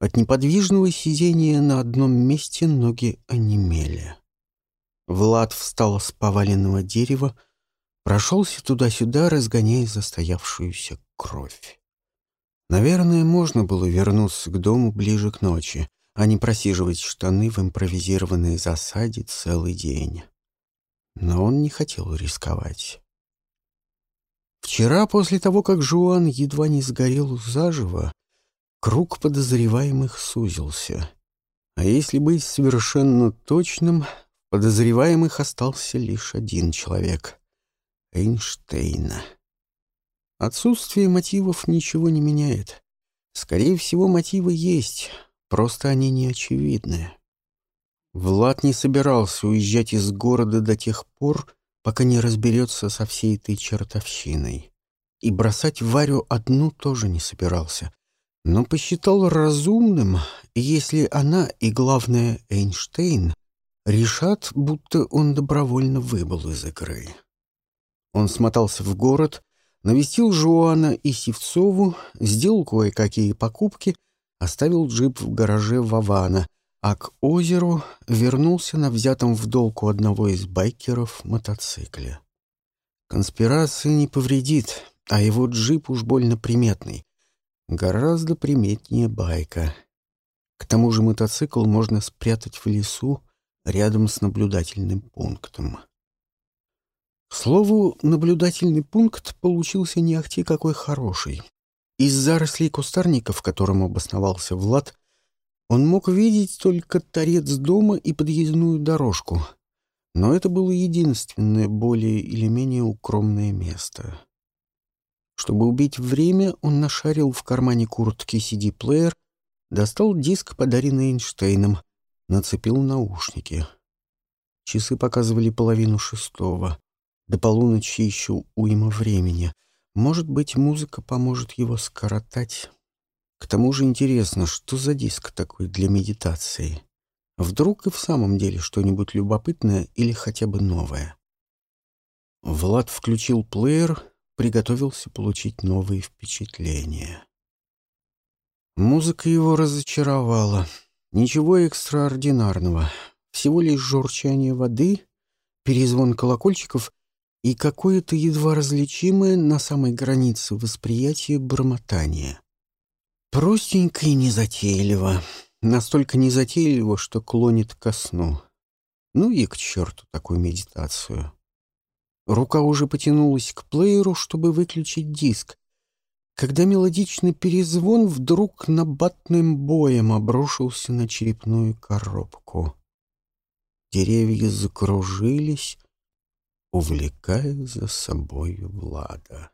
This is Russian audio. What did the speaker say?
От неподвижного сидения на одном месте ноги онемели. Влад встал с поваленного дерева, прошелся туда-сюда, разгоняя застоявшуюся кровь. Наверное, можно было вернуться к дому ближе к ночи, а не просиживать штаны в импровизированной засаде целый день. Но он не хотел рисковать. Вчера, после того, как Жуан едва не сгорел заживо, круг подозреваемых сузился. А если быть совершенно точным, подозреваемых остался лишь один человек — Эйнштейна. Отсутствие мотивов ничего не меняет. Скорее всего, мотивы есть, просто они не очевидны. Влад не собирался уезжать из города до тех пор, пока не разберется со всей этой чертовщиной. И бросать Варю одну тоже не собирался. Но посчитал разумным, если она и, главное, Эйнштейн решат, будто он добровольно выбыл из игры. Он смотался в город, навестил Жуана и Севцову, сделал кое-какие покупки, оставил джип в гараже Вавана, а к озеру вернулся на взятом в долг у одного из байкеров мотоцикле. Конспирация не повредит, а его джип уж больно приметный. Гораздо приметнее байка. К тому же мотоцикл можно спрятать в лесу рядом с наблюдательным пунктом. К слову, наблюдательный пункт получился не ахти какой хороший. Из зарослей кустарника, в котором обосновался Влад, он мог видеть только торец дома и подъездную дорожку, но это было единственное более или менее укромное место. Чтобы убить время, он нашарил в кармане куртки CD-плеер, достал диск, подаренный Эйнштейном, нацепил наушники. Часы показывали половину шестого. До полуночи еще уйма времени. Может быть, музыка поможет его скоротать. К тому же интересно, что за диск такой для медитации? Вдруг и в самом деле что-нибудь любопытное или хотя бы новое? Влад включил плеер, приготовился получить новые впечатления. Музыка его разочаровала. Ничего экстраординарного. Всего лишь журчание воды, перезвон колокольчиков и какое-то едва различимое на самой границе восприятия бормотание. Простенько и незатейливо. Настолько незатейливо, что клонит ко сну. Ну и к черту такую медитацию. Рука уже потянулась к плееру, чтобы выключить диск, когда мелодичный перезвон вдруг набатным боем обрушился на черепную коробку. Деревья закружились, увлекая за собой Влада.